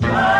Don't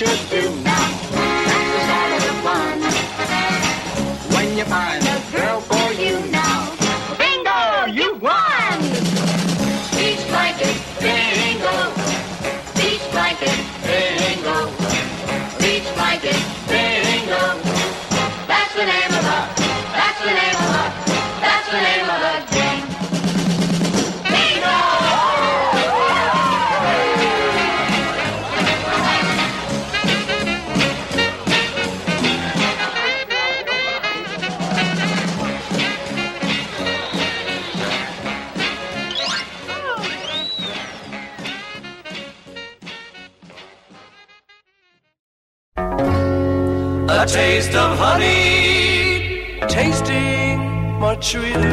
should do. Much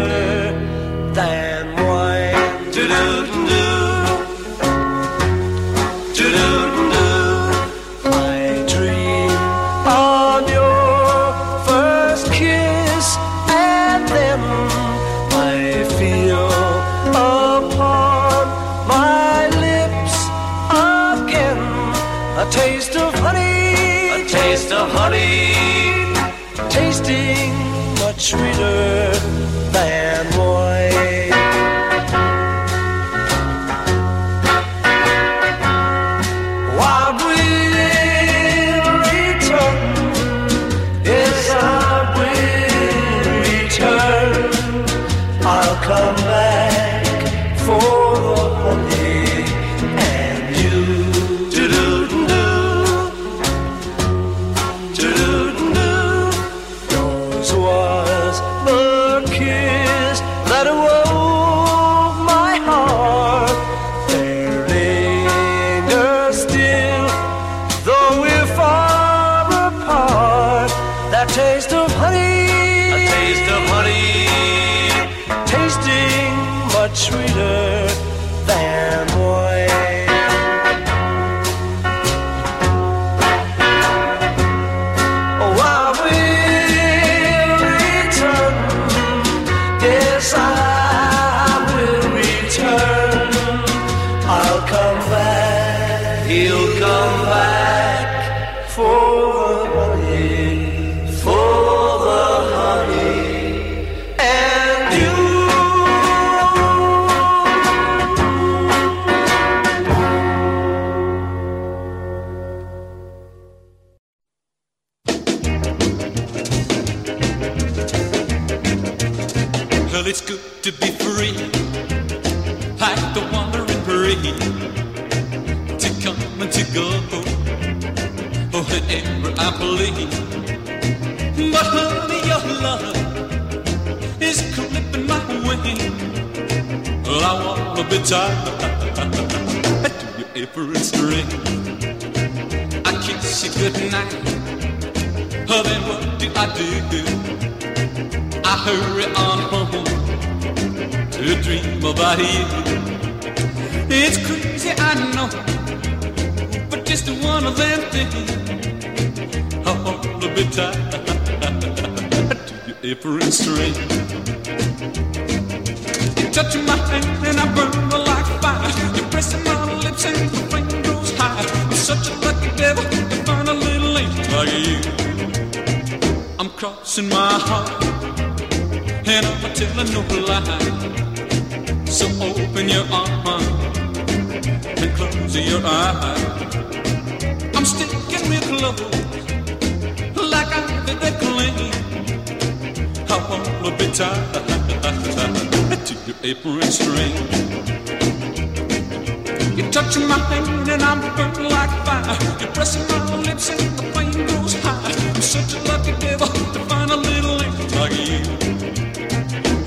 You touch my hand and I'm burning like fire. You're pressing my lips and the flame grows high. I'm such a lucky devil to find a little angel like you.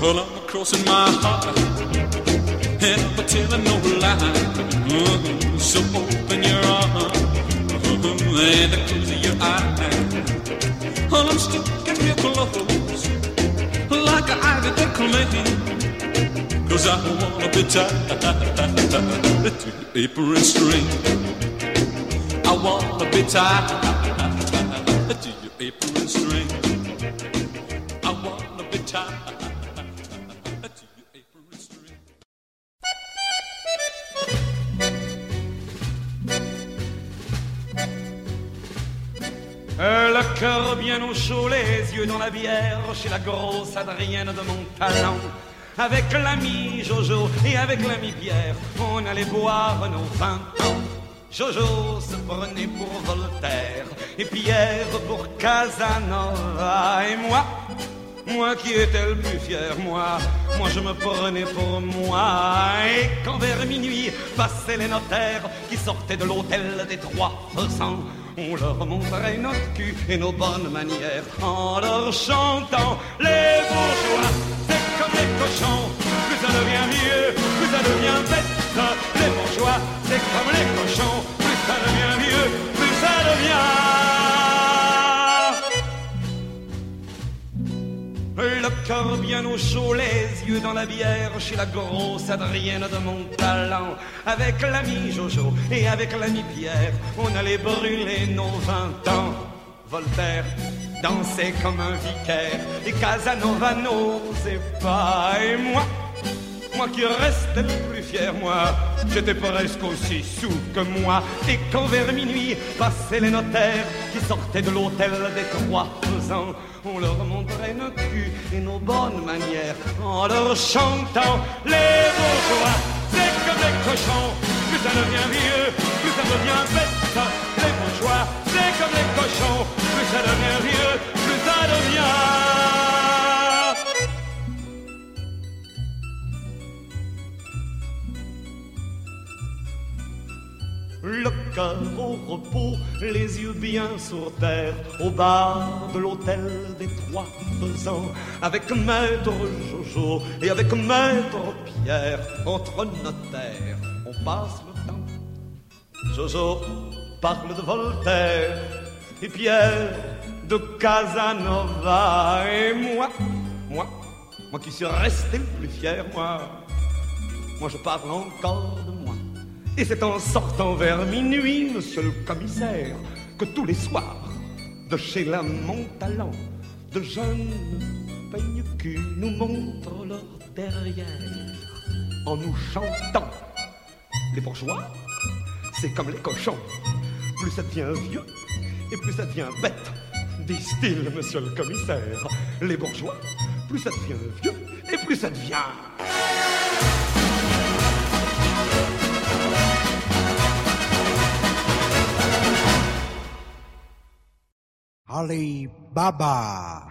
Well, I'm crossing my heart and I'm telling no lie. Mhm. So open your arms mhm, and close your eyes. Well, I'm sticking real close like an ivy that cling. Cause I wanna be tied to your apron string. I wanna be tied apron string. I wanna be tied le cœur bien au chaud, les yeux dans la bière, chez la grosse Adrienne de mon talent. Avec l'ami Jojo et avec l'ami Pierre, on allait boire nos vingt ans. Jojo se prenait pour Voltaire et Pierre pour Casanova. Et moi, moi qui étais le plus fier, moi, moi je me prenais pour moi. Et quand vers minuit passaient les notaires qui sortaient de l'hôtel des trois faisans, on leur montrait notre cul et nos bonnes manières en leur chantant les bourgeois les cochons, plus ça devient mieux, plus ça devient bête. Les bourgeois, c'est comme les cochons, plus ça devient mieux, plus ça devient. Le corps bien au chaud, les yeux dans la bière, chez la grosse Adrienne de mon talent. Avec l'ami Jojo et avec l'ami Pierre, on allait brûler nos vingt ans. Voltaire, dansait comme un vicaire et Casanova n'osait pas. Et moi, moi qui restais le plus fier, moi, j'étais presque aussi sous que moi. Et quand vers minuit passaient les notaires qui sortaient de l'hôtel des trois ans, on leur montrait nos culs et nos bonnes manières en leur chantant les bourgeois. C'est comme les cochons, plus ça devient vieux, plus ça devient bête. Les bourgeois, plus ça devient. Le cœur au repos, les yeux bien sur terre, au bar de l'hôtel des trois ans, avec maître Jojo et avec maître Pierre, entre notaires, on passe le temps. Jojo parle de Voltaire et Pierre de Casanova et moi, moi, moi qui suis resté le plus fier, moi, moi je parle encore de moi. Et c'est en sortant vers minuit, monsieur le commissaire, que tous les soirs, de chez la Montalent, de jeunes peignes nous montrent leur derrière en nous chantant. Les bourgeois, c'est comme les cochons. Plus ça devient vieux et plus ça devient bête, disent-ils, monsieur le commissaire. Les bourgeois, plus ça devient vieux et plus ça devient. Ali Baba.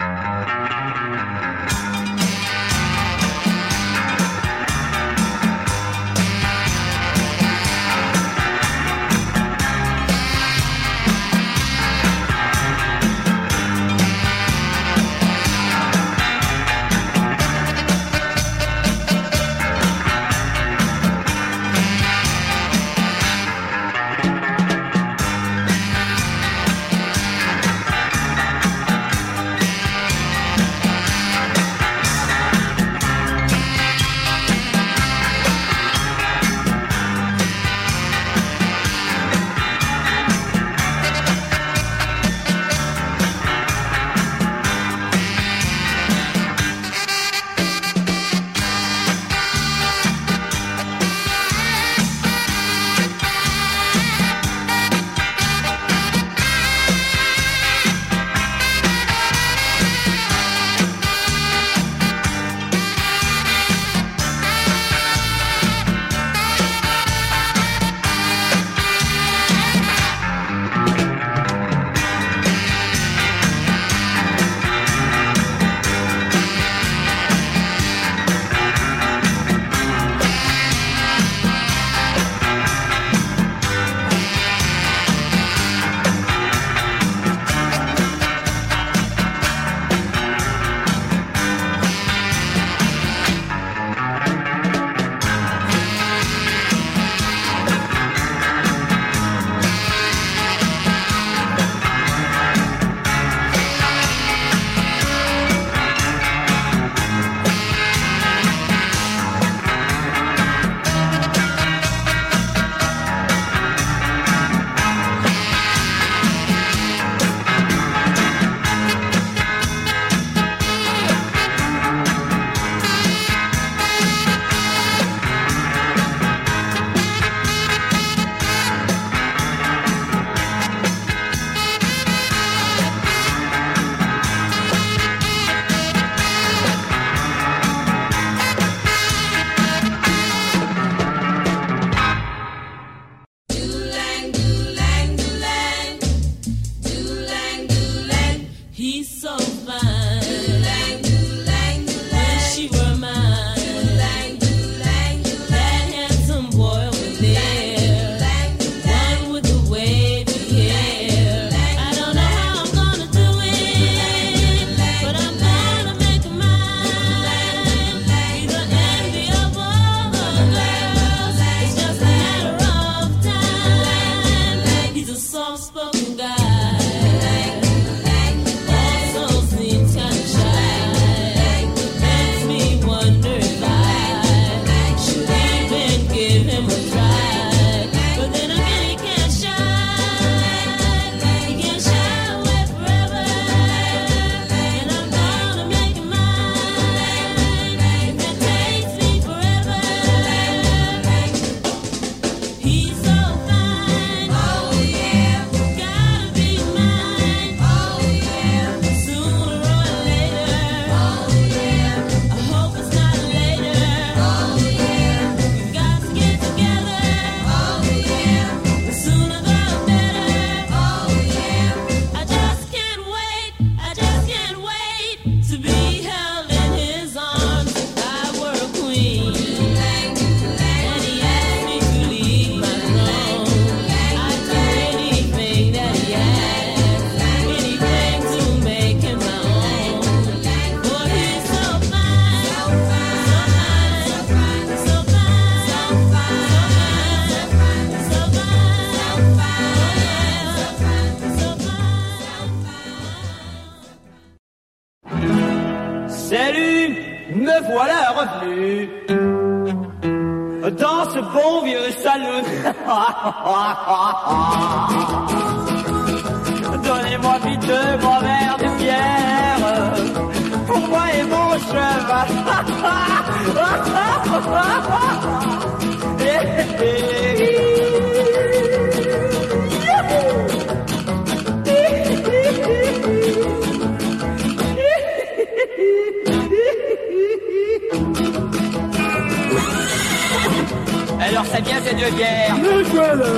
Alors ça vient ces deux bières.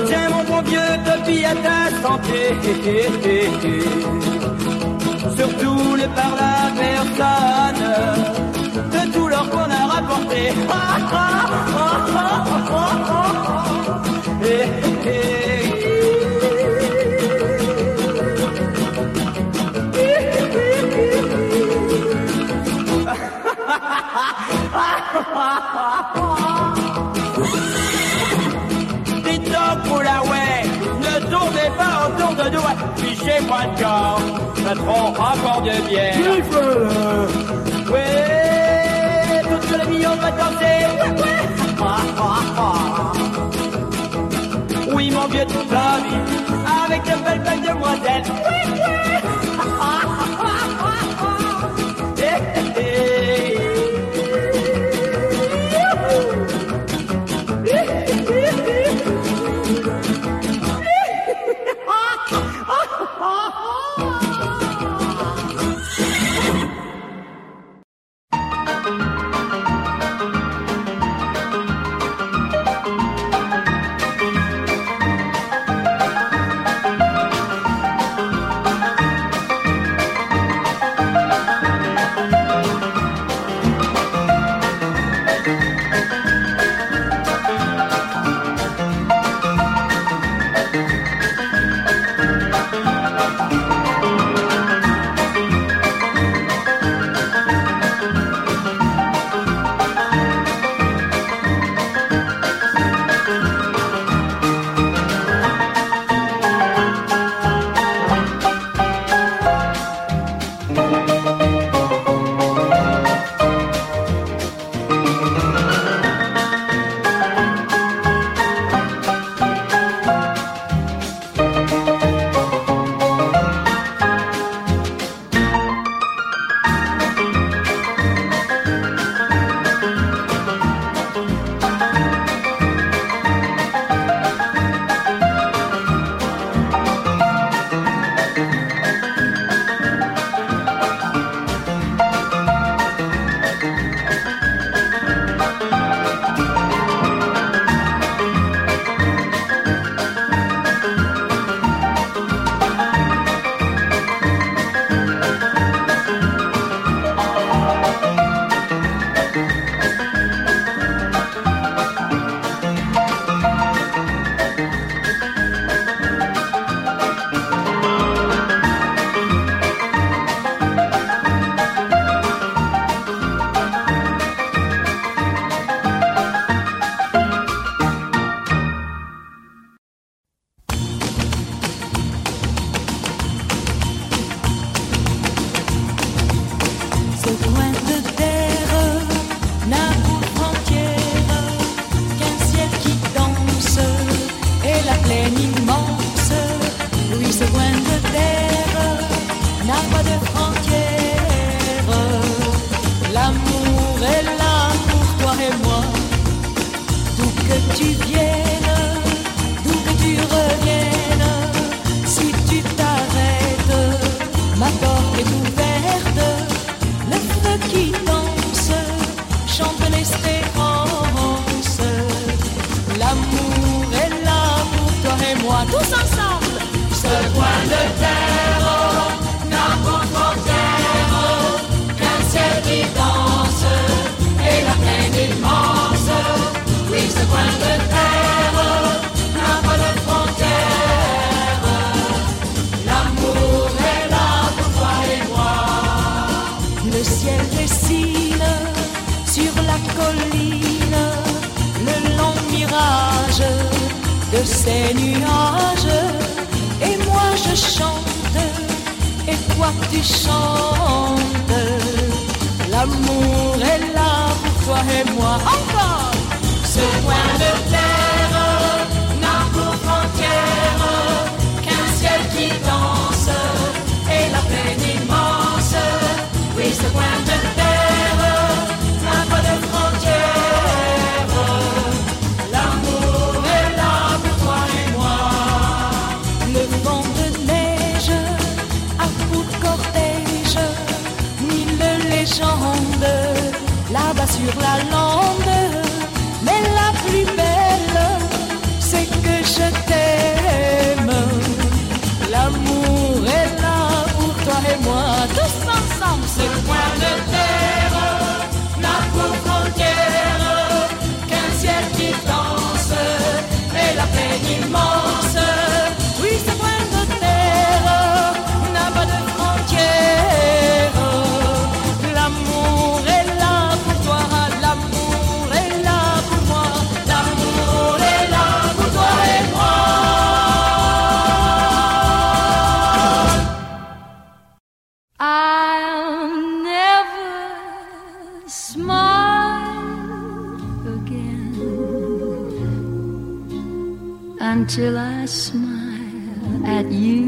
Tiens mon bon vieux Topi à ta santé. Surtout les par la personne de tout l'or qu'on a rapporté. Eh, eh. fichais pas de corps, ça te prend encore de bière. Ouais, parce que l'avion va danser. Ouais, ouais. Ah, ah, ah. Oui, mon vieux, toute la vie, avec de belles belles demoiselles. Ouais, ouais. Le ciel dessine sur la colline le long mirage de ces nuages. Et moi je chante, et toi tu chantes. L'amour est là pour toi et moi. Encore ce point de terre. sur la langue. till I smile at you.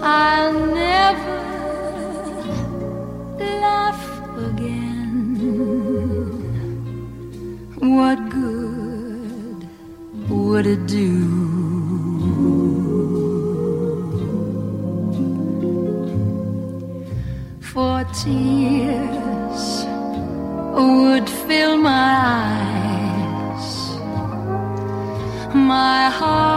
I'll never laugh again. What good would it do? For tears would fill my eyes my heart.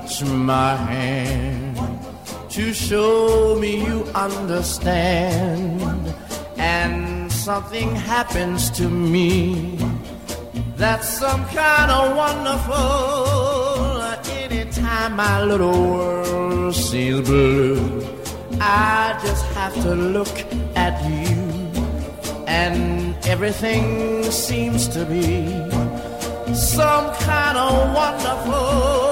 touch my hand to show me you understand. And something happens to me that's some kind of wonderful. Anytime my little world sees blue, I just have to look at you. And everything seems to be some kind of wonderful.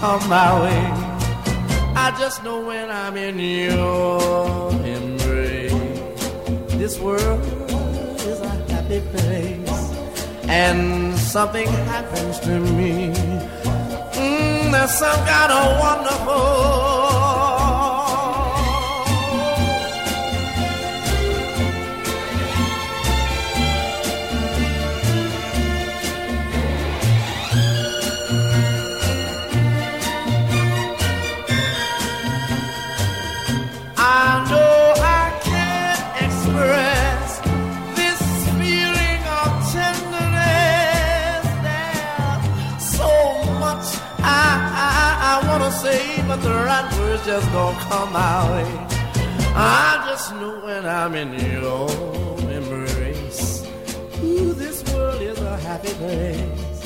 La my way. I just know when I'm in your embrace, this world is a happy place, and something happens to me. Mm, there's some kind of wonderful. Just don't come way. I just know when I'm in your embrace. Ooh, this world is a happy place.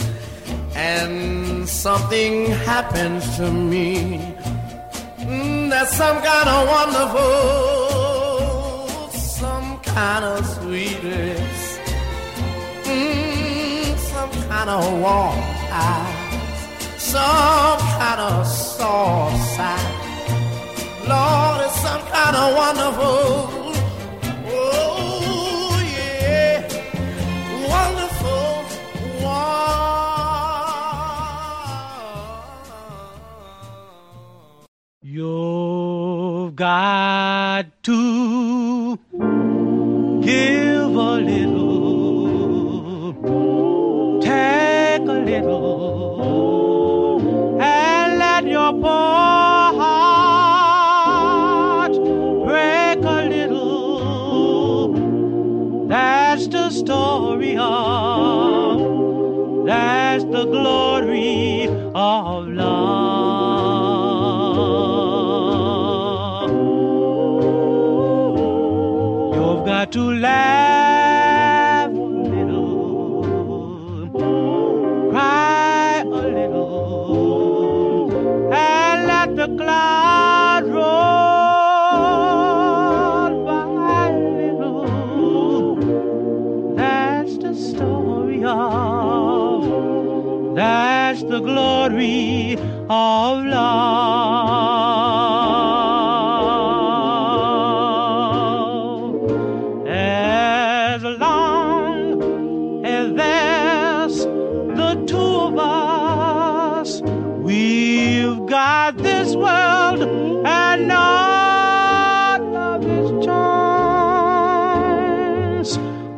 And something happens to me. Mm, that's some kind of wonderful, some kind of sweetness, mm, some kind of warm some kind of soft side. Lord, it's some kind of wonderful. Oh, yeah, wonderful, You've got to glory of love. As long as there's the two of us, we've got this world and all of its charms.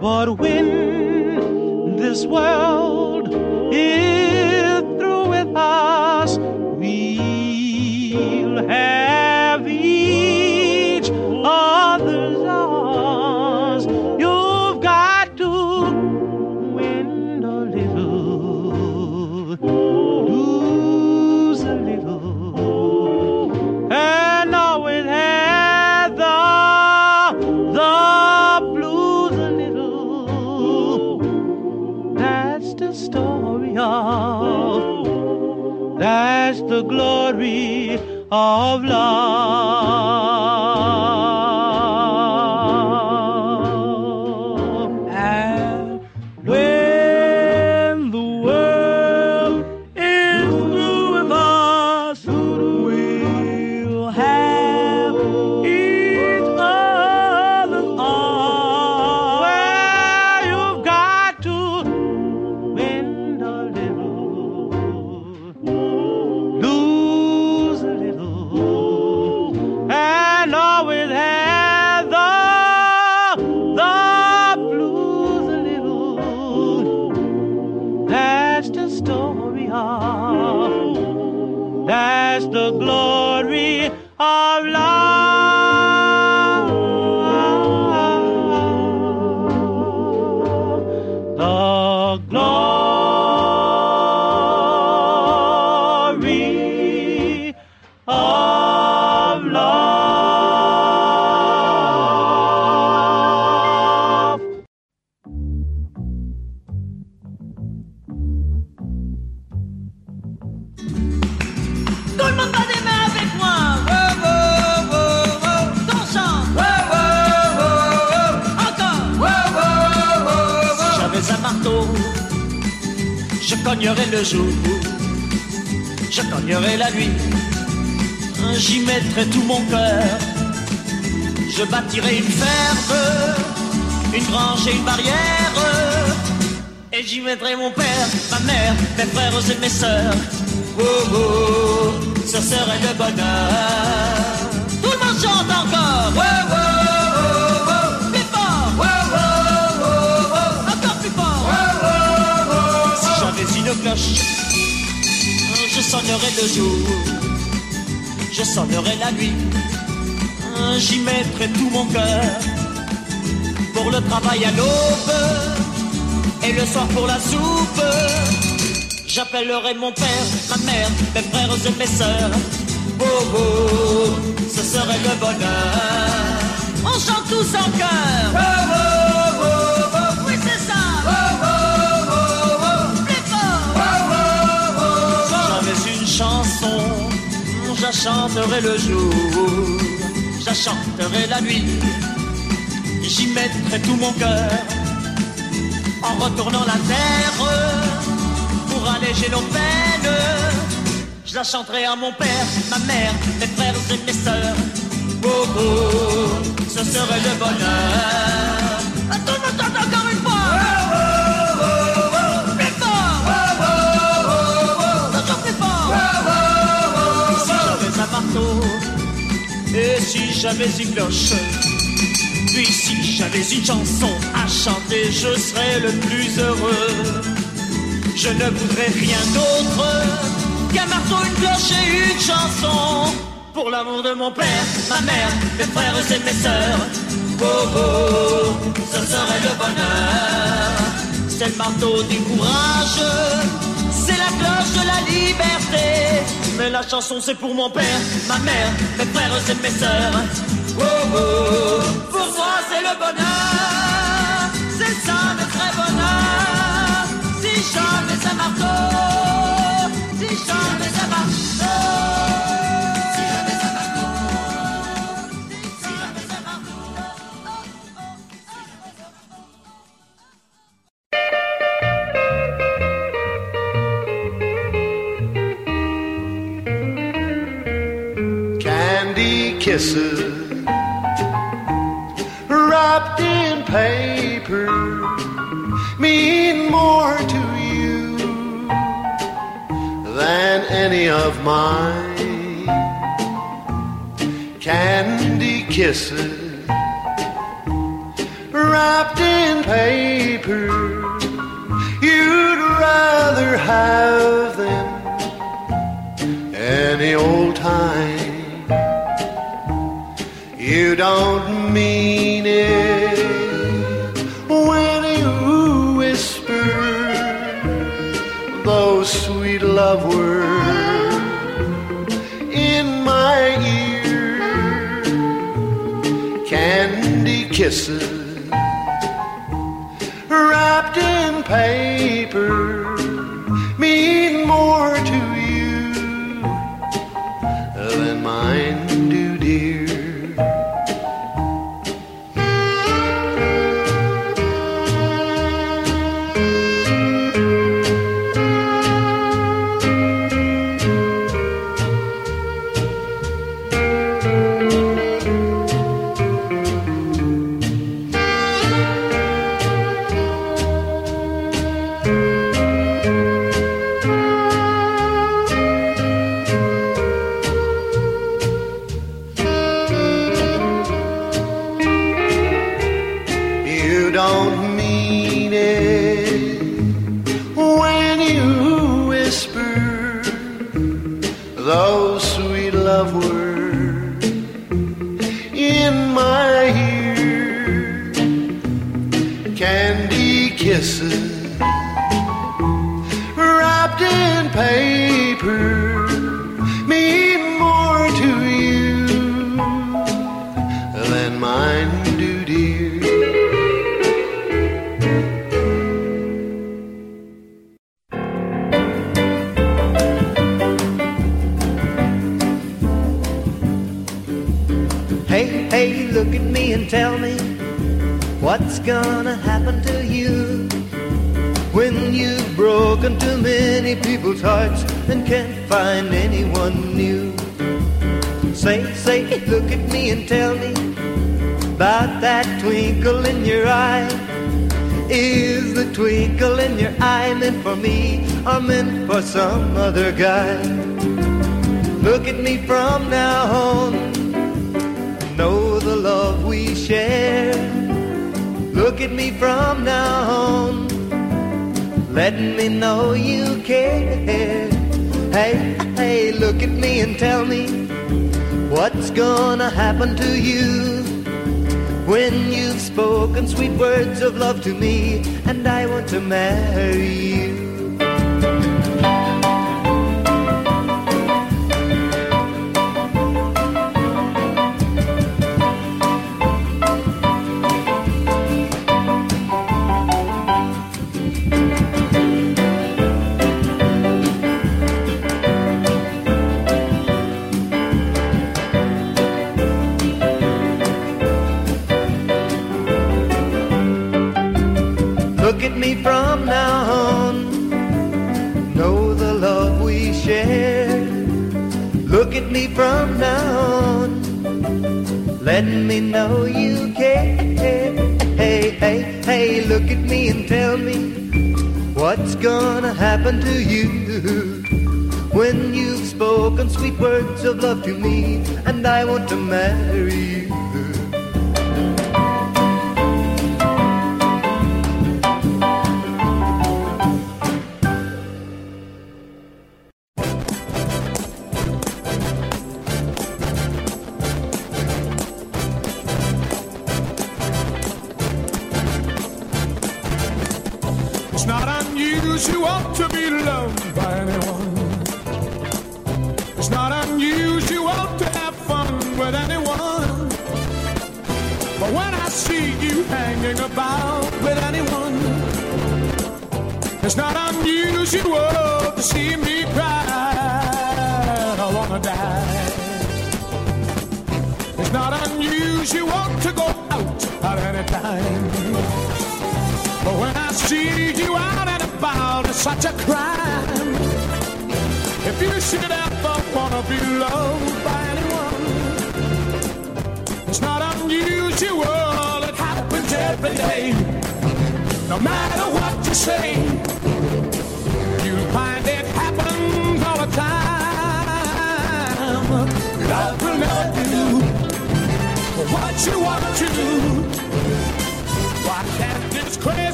But when this world glory tout mon cœur. Je bâtirai une ferme, une grange et une barrière. Et j'y mettrai mon père, ma mère, mes frères et mes sœurs. Oh oh, ce serait le bonheur. Tout le monde chante encore. Oh oh oh oh, plus fort. Oh oh oh oh, encore plus fort. Oh oh oh, si j'avais une cloche, je sonnerais le jour, je sonnerais la nuit. J'y mettrai tout mon cœur pour le travail à l'aube et le soir pour la soupe. J'appellerai mon père, ma mère, mes frères et mes sœurs. Oh, ce serait le bonheur. On chante tous en cœur. Oui c'est ça. Plus fort. Si j'avais une chanson, je la chanterai le jour, je la nuit. J'y mettrai tout mon cœur en retournant la terre pour alléger nos peines. Je la chanterai à mon père, ma mère, mes frères et mes sœurs. Oh ce serait le bonheur. Monde chante encore une fois. Et si j'avais une cloche. Puis si j'avais une chanson à chanter, je serais le plus heureux. Je ne voudrais rien d'autre qu'un marteau, une cloche et une chanson. Pour l'amour de mon père, ma mère, mes frères et mes sœurs. Oh oh, ce serait le bonheur. C'est le marteau du courage, c'est la cloche de la liberté. Mais la chanson c'est pour mon père, ma mère, mes frères et mes sœurs. Oh oh, pour moi c'est le bonheur, c'est ça le très bonheur. Si jamais un marteau, si jamais un marteau. Kisses wrapped in paper mean more to you than any of mine. Candy kisses wrapped in paper you'd rather have them any old time you don't mean it when you whisper those sweet love words in my ear. Candy kisses wrapped in paper those sweet love words in my ear. Candy kisses wrapped in paper and tell me what's gonna happen to you When you've broken too many people's hearts and can't find anyone new. Say, say, look at me and tell me about that twinkle in your eye. Is the twinkle in your eye meant for me or meant for some other guy? Look at me from now on. Love we share. Look at me from now on. Let me know you care. Hey, hey, look at me and tell me what's gonna happen to you when you've spoken sweet words of love to me and I want to marry you. Look at me and tell me what's gonna happen to you when you've spoken sweet words of love to me and I want to marry you.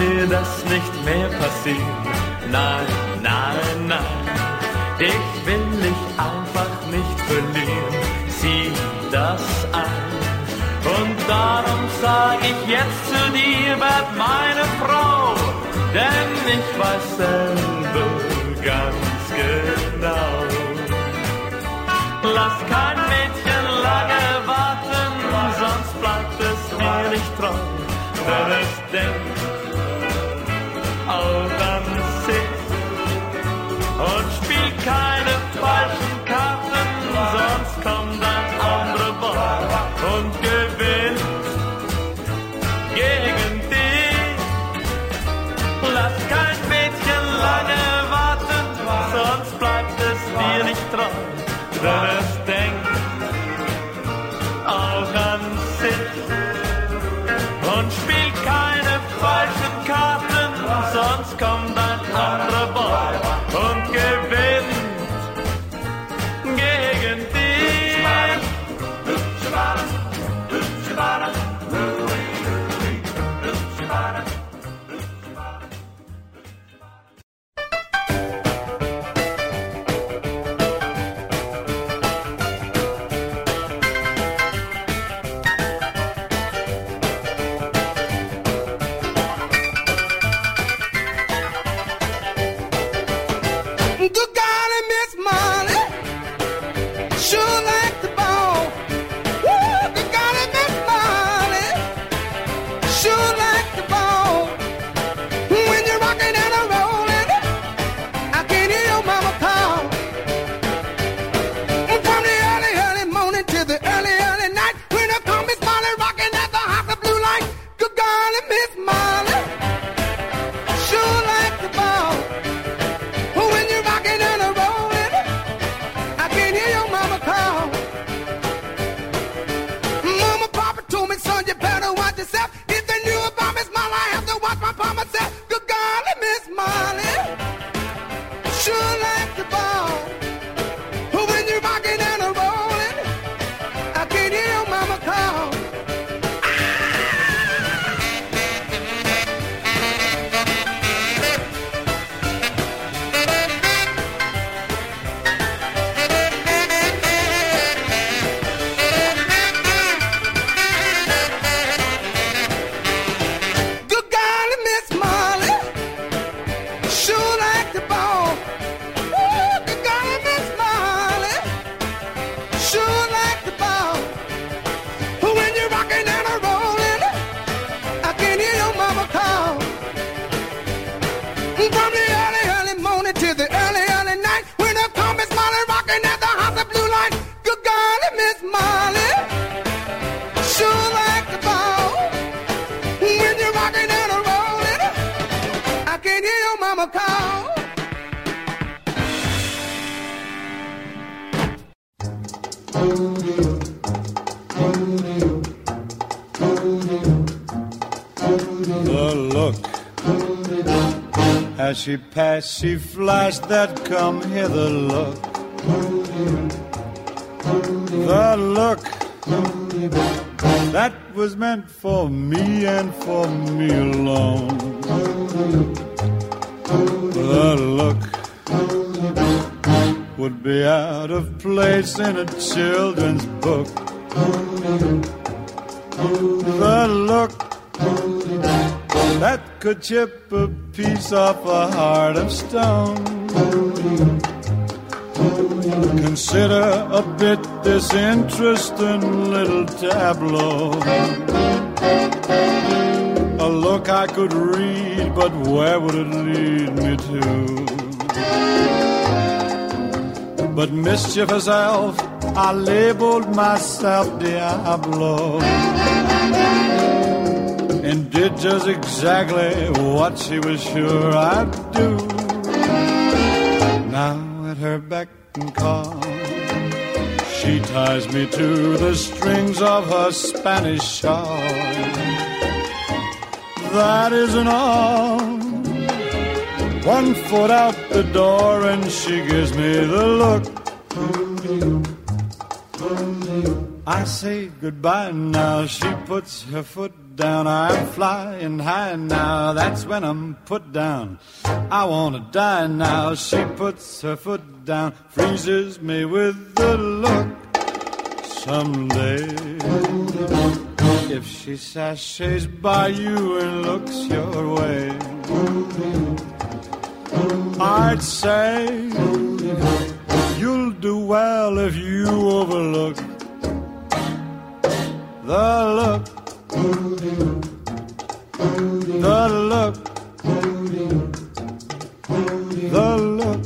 Mir das nicht mehr passieren. Nein, nein, nein. dich will ich einfach nicht verlieren. Sieh das an. Und darum sag ich jetzt zu dir, werd meine Frau, denn ich weiß selber ganz genau. Lass kein Mädchen lange warten, sonst bleibt es mir nicht treu, wenn es denkt keine falschen Karten, sonst kommt ein anderer Boy und gewinnt gegen dich. Lass kein Mädchen lange warten, sonst bleibt es dir nicht treu, as she passed, she flashed that come hither look. The look that was meant for me and for me alone. The look would be out of place in a children's book. The look that could chip a piece off a heart of stone. Consider a bit this interesting little tableau. A look I could read, but where would it lead me to? But mischievous elf, I labeled myself Diablo and did just exactly what she was sure I'd do. Now at her beck and call, she ties me to the strings of her Spanish shawl. That isn't all. One foot out the door and she gives me the look. I say goodbye now. She puts her foot down. I'm flying high now. That's when I'm put down. I wanna die now. She puts her foot down, freezes me with the look. Someday, if she sashays by you and looks your way, I'd say you'll do well if you overlook the look, the look, the look.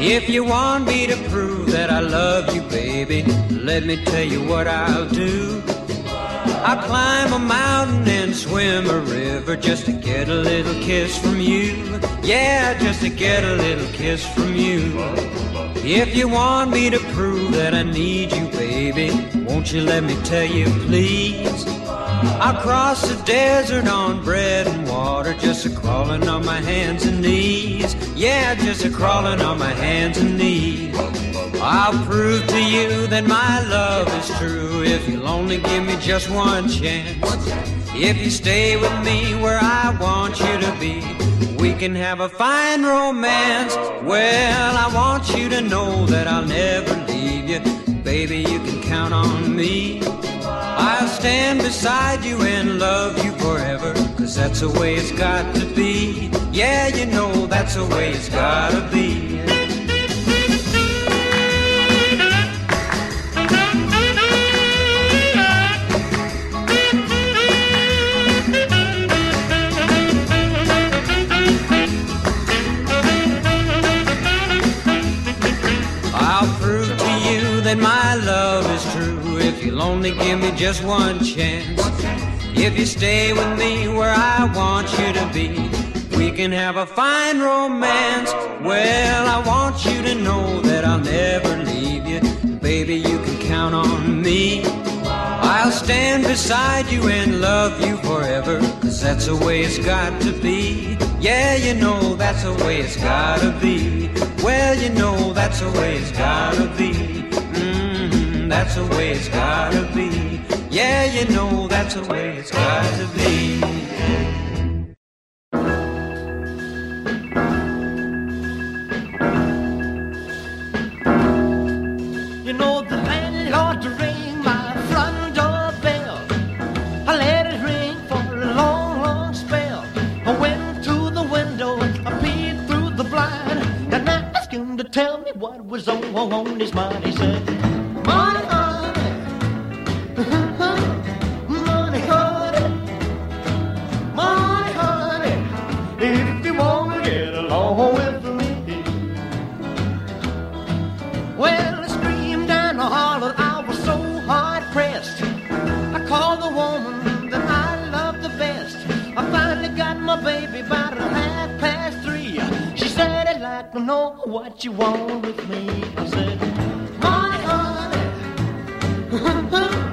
If you want me to prove that I love you, baby, let me tell you what I'll do. I'll climb a mountain and swim a river just to get a little kiss from you. Yeah, just to get a little kiss from you. If you want me to prove that I need you, baby, won't you let me tell you, please? I'll cross the desert on bread and water, just a crawling on my hands and knees. Yeah, just a crawling on my hands and knees. I'll prove to you that my love is true if you'll only give me just one chance. If you stay with me where I want you to be, we can have a fine romance. Well, I want you to know that I'll never leave you. Baby, you can count on me. I'll stand beside you and love you forever. Cause that's the way it's got to be. Yeah, you know that's the way it's gotta be. That my love is true if you'll only give me just one chance. If you stay with me where I want you to be, we can have a fine romance. Well, I want you to know that I'll never leave you. Baby, you can count on me. I'll stand beside you and love you forever. Cause that's the way it's got to be. Yeah, you know that's the way it's gotta be. Well, you know that's the way it's gotta be. That's the way it's gotta be. Yeah, you know that's the way it's gotta be. You know the landlord rang my front door bell. I let it ring for a long, long spell. I went to the window, I peeked through the blind, and I asked him to tell me what was on his mind. He said, what you want with me. I said, Money, honey,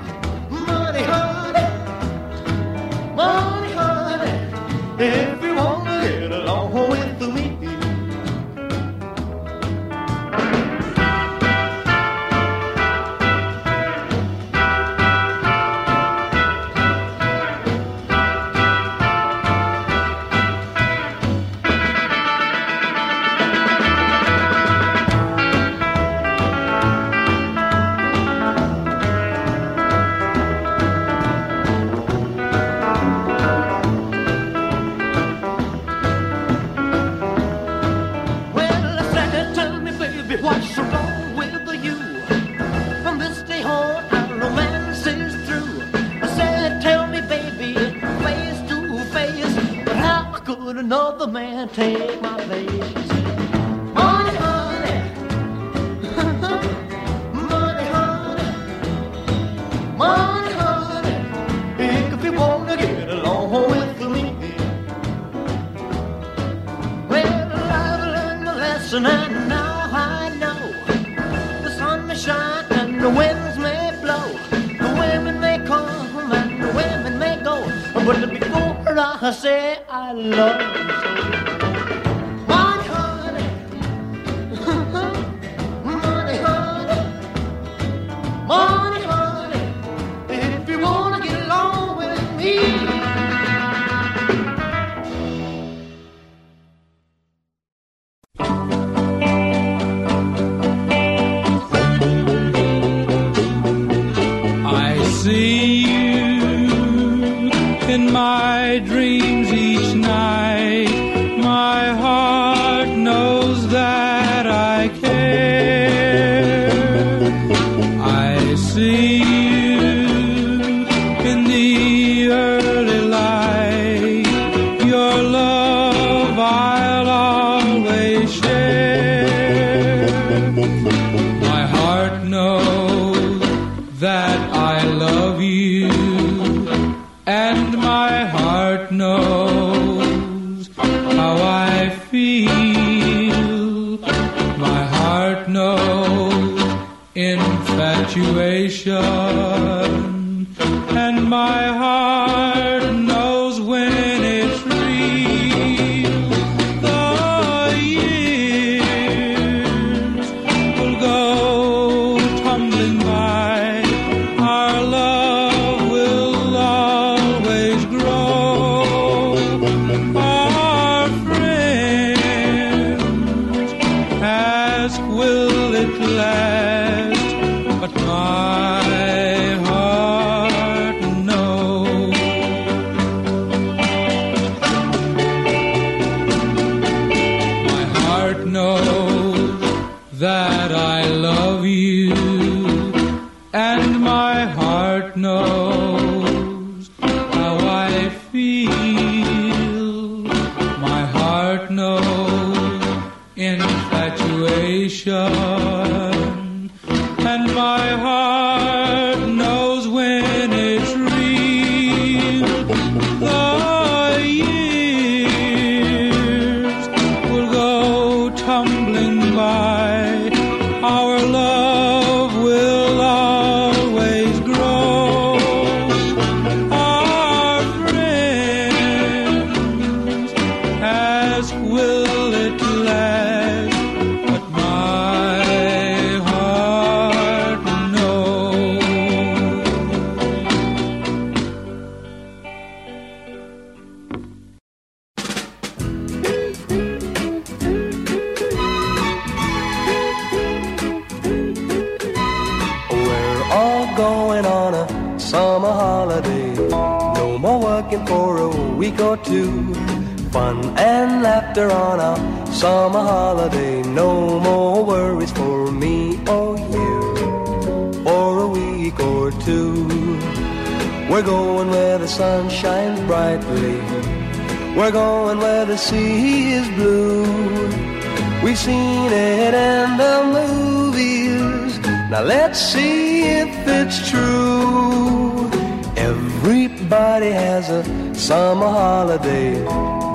a summer holiday,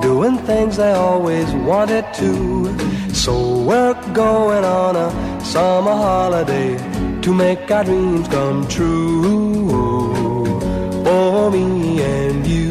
doing things I always wanted to. So we're going on a summer holiday to make our dreams come true. For me and you.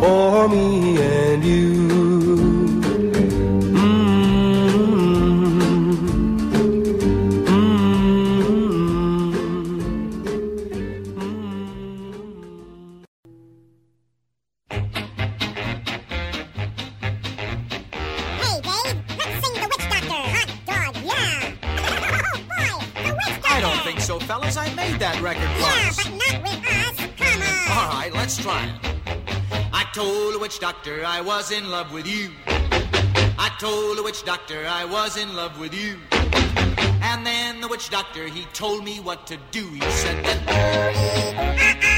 for me and you. doctor I was in love with you. I told the witch doctor I was in love with you. And then the witch doctor he told me what to do. He said that.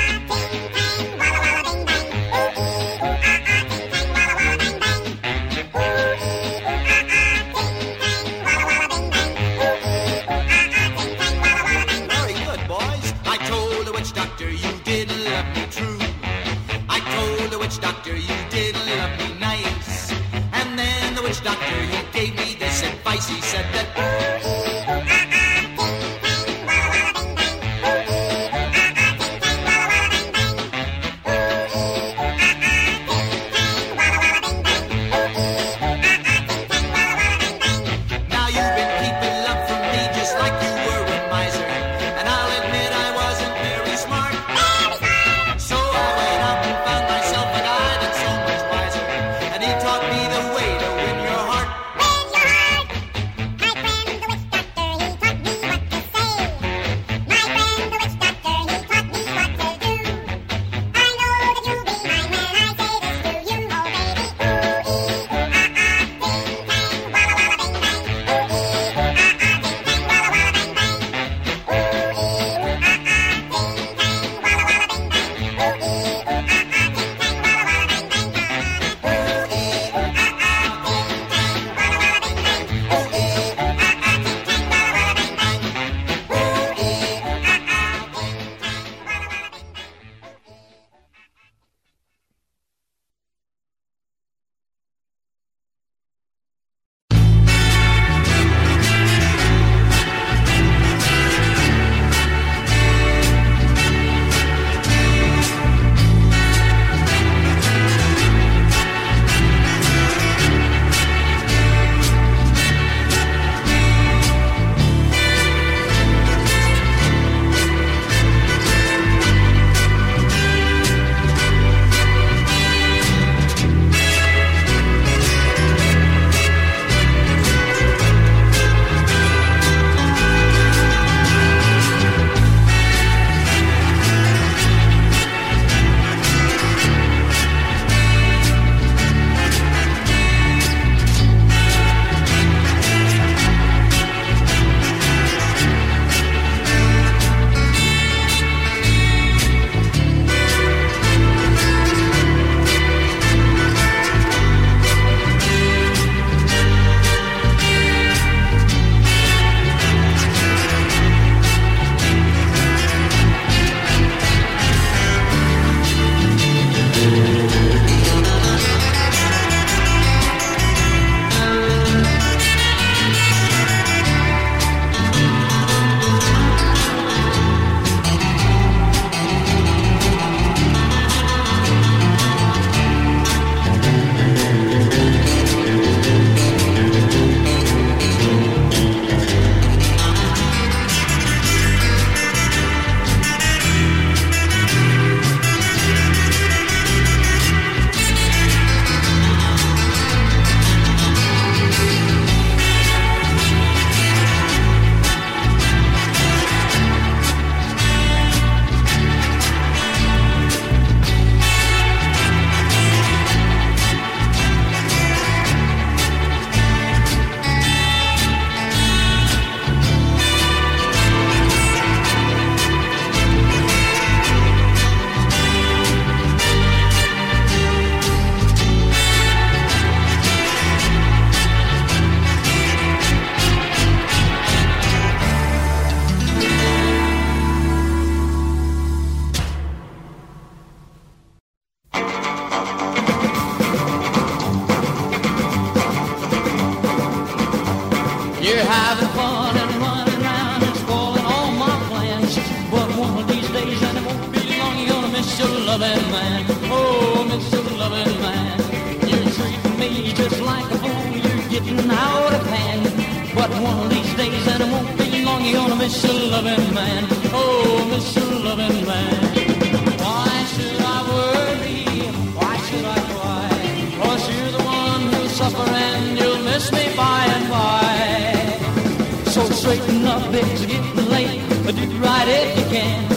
straighten up, bitch, get the late. But do right if you can.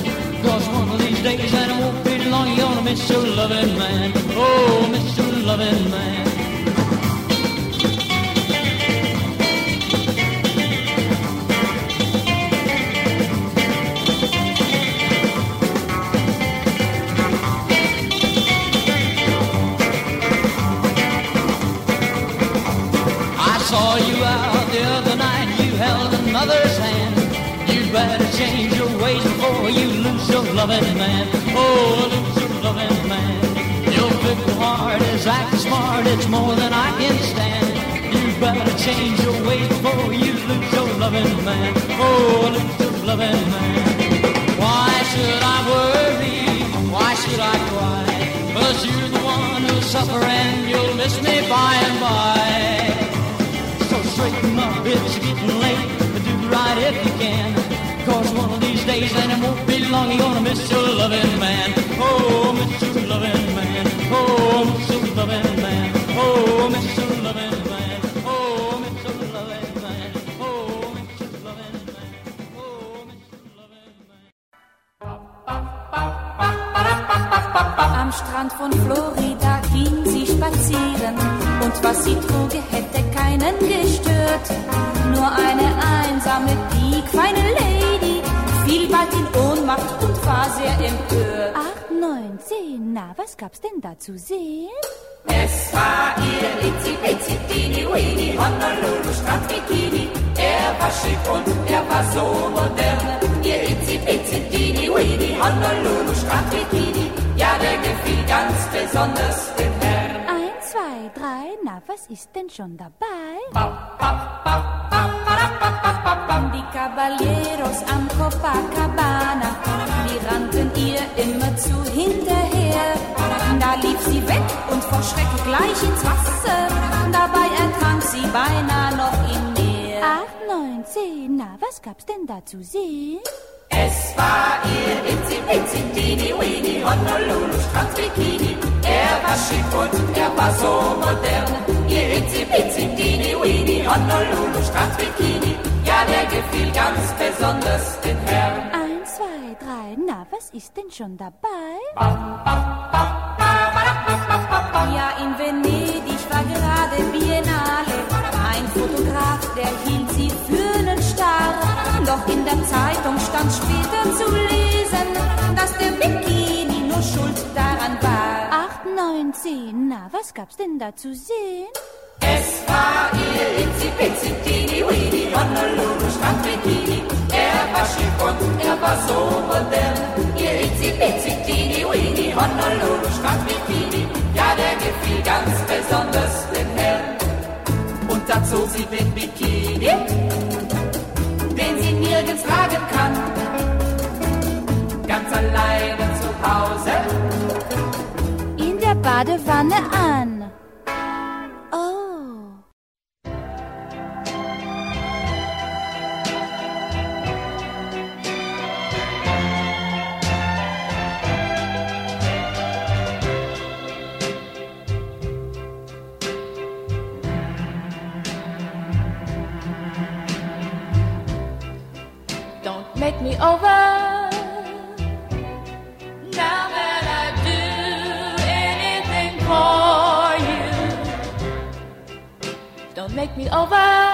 Cause one of these days, and it won't be long, you're gonna miss your loving man. Oh, miss your loving man. Before you lose your loving man. Oh, lose your loving man. Your fickle heart is acting smart, it's more than I can stand. You better change your ways before you lose your loving man. Oh, lose your loving man. Why should I worry? Why should I cry? Cause you're the one who'll suffer and you'll miss me by and by. So straighten up, it's getting late. But do right if you can. Cause one of these days, and it won't be long, you're gonna miss your. Oh, miss your. Oh, miss your. Oh, miss your loving man. Oh, miss your loving man. Oh, miss your loving man. Oh, miss your loving man. Am Strand von Florida ging sie spazieren und was sie trug, war sehr empört. Acht, neun, zehn, na, was gab's denn da zu sehen? Es war ihr Itzi Bitzi Dini Weenie Honolulu Strandbikini. Er war schick und er war so modern. Ihr Itzi Bitzi Dini Weenie Honolulu Strandbikini. Ja, der gefiel ganz besonders dem Herrn. Eins, zwei, drei, na, was ist denn schon dabei? Die na, was gab's denn da zu sehen? Es war ihr Itzi Bitzi Dini Weenie Honolulu Strandbikini. Er war schick und er war so modern. Ihr Itzi Bitzi Dini Weenie Honolulu Strandbikini. Ja, der gefiel ganz besonders den Herrn. Eins, zwei, drei, na, was ist denn schon dabei? Ja, in Venedig war gerade Biennale. Ein Fotograf, der hielt sie für. Doch in der Zeitung stand später zu lesen, dass der Bikini nur schuld daran war. Acht, neun, zehn, na, was gab's denn da zu sehen? Es war ihr Itzi Bitzi Dini Weenie Honolulu Strandbikini. Er war schick und er war so modern. Ihr Itzi Bitzi Dini Weenie Honolulu Strandbikini. Ja, der gefiel ganz besonders den Herrn. Und da zog sie den Bikini, nirgends tragen kann. Ganz alleine zu Hause. In der Badewanne an. You. Don't make me over.